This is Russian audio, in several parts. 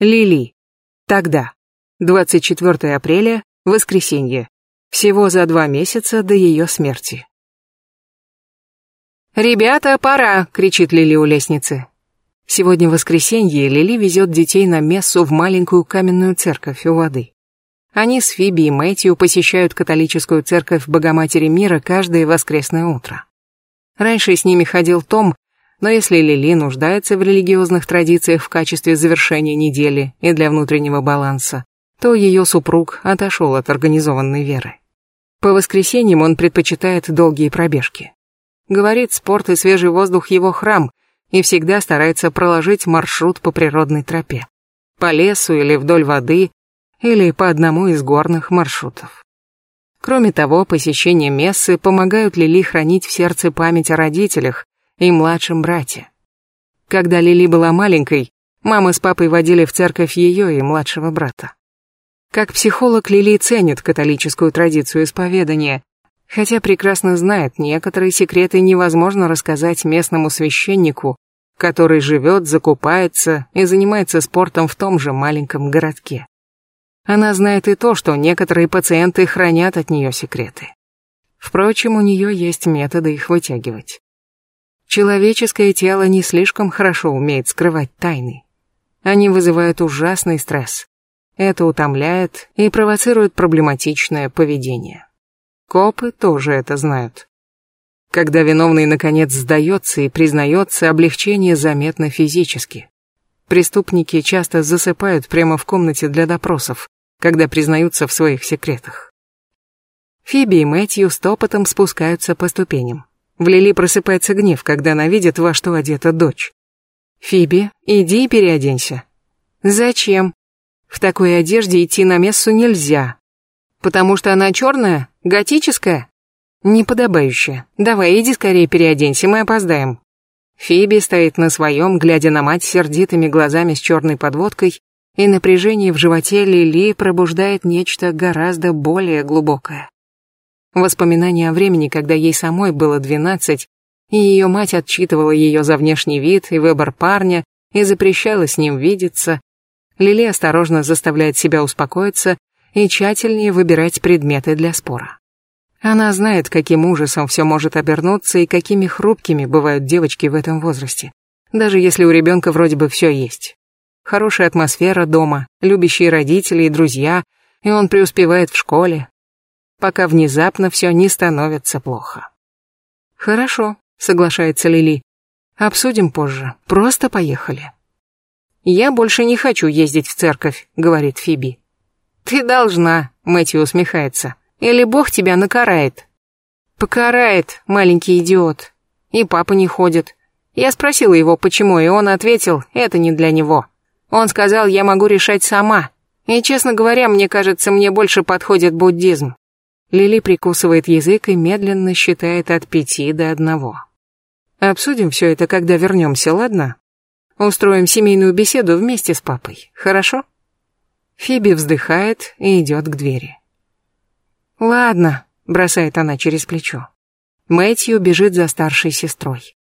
Лили. Тогда. 24 апреля, воскресенье. Всего за два месяца до ее смерти. «Ребята, пора!» — кричит Лили у лестницы. Сегодня воскресенье, Лили везет детей на мессу в маленькую каменную церковь у воды. Они с Фиби и Мэтью посещают католическую церковь Богоматери Мира каждое воскресное утро. Раньше с ними ходил Том, но если Лили нуждается в религиозных традициях в качестве завершения недели и для внутреннего баланса, то ее супруг отошел от организованной веры. По воскресеньям он предпочитает долгие пробежки. Говорит, спорт и свежий воздух его храм, и всегда старается проложить маршрут по природной тропе. По лесу или вдоль воды, или по одному из горных маршрутов. Кроме того, посещение мессы помогают Лили хранить в сердце память о родителях, и младшем брате. Когда Лили была маленькой, мама с папой водили в церковь ее и младшего брата. Как психолог Лили ценит католическую традицию исповедания, хотя прекрасно знает, некоторые секреты невозможно рассказать местному священнику, который живет, закупается и занимается спортом в том же маленьком городке. Она знает и то, что некоторые пациенты хранят от нее секреты. Впрочем, у нее есть методы их вытягивать. Человеческое тело не слишком хорошо умеет скрывать тайны. Они вызывают ужасный стресс. Это утомляет и провоцирует проблематичное поведение. Копы тоже это знают. Когда виновный наконец сдается и признается, облегчение заметно физически. Преступники часто засыпают прямо в комнате для допросов, когда признаются в своих секретах. Фиби и Мэтью с топотом спускаются по ступеням. В Лили просыпается гнев, когда она видит, во что одета дочь. «Фиби, иди переоденься». «Зачем?» «В такой одежде идти на мессу нельзя». «Потому что она черная? Готическая?» неподобающая. Давай, иди скорее переоденься, мы опоздаем». Фиби стоит на своем, глядя на мать сердитыми глазами с черной подводкой, и напряжение в животе Лили пробуждает нечто гораздо более глубокое. Воспоминания о времени, когда ей самой было 12, и ее мать отчитывала ее за внешний вид и выбор парня, и запрещала с ним видеться. Лили осторожно заставляет себя успокоиться и тщательнее выбирать предметы для спора. Она знает, каким ужасом все может обернуться и какими хрупкими бывают девочки в этом возрасте, даже если у ребенка вроде бы все есть. Хорошая атмосфера дома, любящие родители и друзья, и он преуспевает в школе, пока внезапно все не становится плохо. Хорошо, соглашается Лили. Обсудим позже. Просто поехали. Я больше не хочу ездить в церковь, говорит Фиби. Ты должна, Мэтью усмехается. Или Бог тебя накарает. Покарает, маленький идиот. И папа не ходит. Я спросила его, почему, и он ответил, это не для него. Он сказал, я могу решать сама. И, честно говоря, мне кажется, мне больше подходит буддизм. Лили прикусывает язык и медленно считает от пяти до одного. Обсудим все это, когда вернемся, ладно? Устроим семейную беседу вместе с папой, хорошо? Фиби вздыхает и идет к двери. Ладно, бросает она через плечо. Мэтью бежит за старшей сестрой.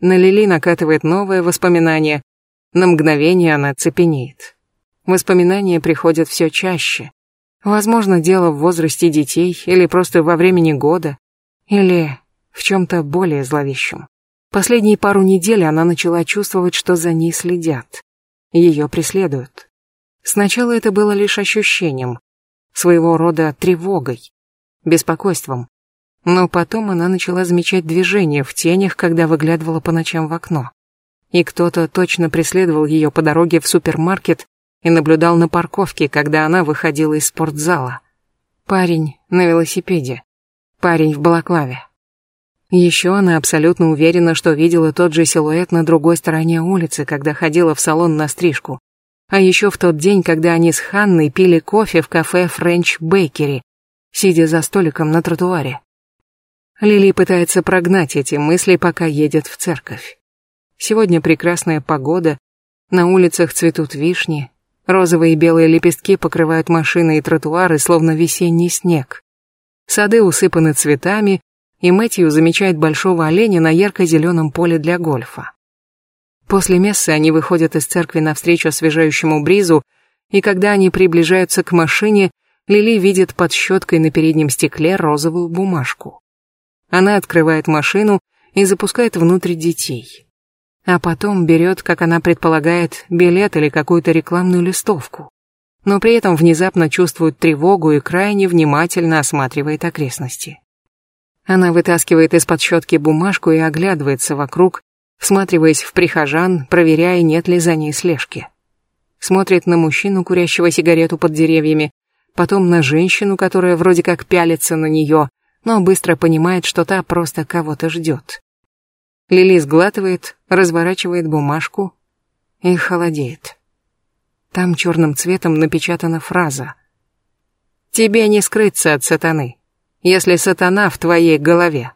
На Лили накатывает новое воспоминание. На мгновение она цепенеет. Воспоминания приходят все чаще. Возможно, дело в возрасте детей или просто во времени года, или в чем-то более зловещем. Последние пару недель она начала чувствовать, что за ней следят. Ее преследуют. Сначала это было лишь ощущением, своего рода тревогой, беспокойством. Но потом она начала замечать движения в тенях, когда выглядывала по ночам в окно. И кто-то точно преследовал ее по дороге в супермаркет и наблюдал на парковке, когда она выходила из спортзала. Парень на велосипеде. Парень в балаклаве. Еще она абсолютно уверена, что видела тот же силуэт на другой стороне улицы, когда ходила в салон на стрижку. А еще в тот день, когда они с Ханной пили кофе в кафе Френч Бейкери, сидя за столиком на тротуаре. Лили пытается прогнать эти мысли, пока едет в церковь. Сегодня прекрасная погода, на улицах цветут вишни, Розовые и белые лепестки покрывают машины и тротуары, словно весенний снег. Сады усыпаны цветами, и Мэтью замечает большого оленя на ярко-зеленом поле для гольфа. После мессы они выходят из церкви навстречу освежающему бризу, и когда они приближаются к машине, Лили видит под щеткой на переднем стекле розовую бумажку. Она открывает машину и запускает внутрь детей а потом берет, как она предполагает, билет или какую-то рекламную листовку. Но при этом внезапно чувствует тревогу и крайне внимательно осматривает окрестности. Она вытаскивает из-под щетки бумажку и оглядывается вокруг, всматриваясь в прихожан, проверяя, нет ли за ней слежки. Смотрит на мужчину, курящего сигарету под деревьями, потом на женщину, которая вроде как пялится на нее, но быстро понимает, что та просто кого-то ждет. Лили сглатывает, разворачивает бумажку и холодеет. Там черным цветом напечатана фраза. «Тебе не скрыться от сатаны, если сатана в твоей голове».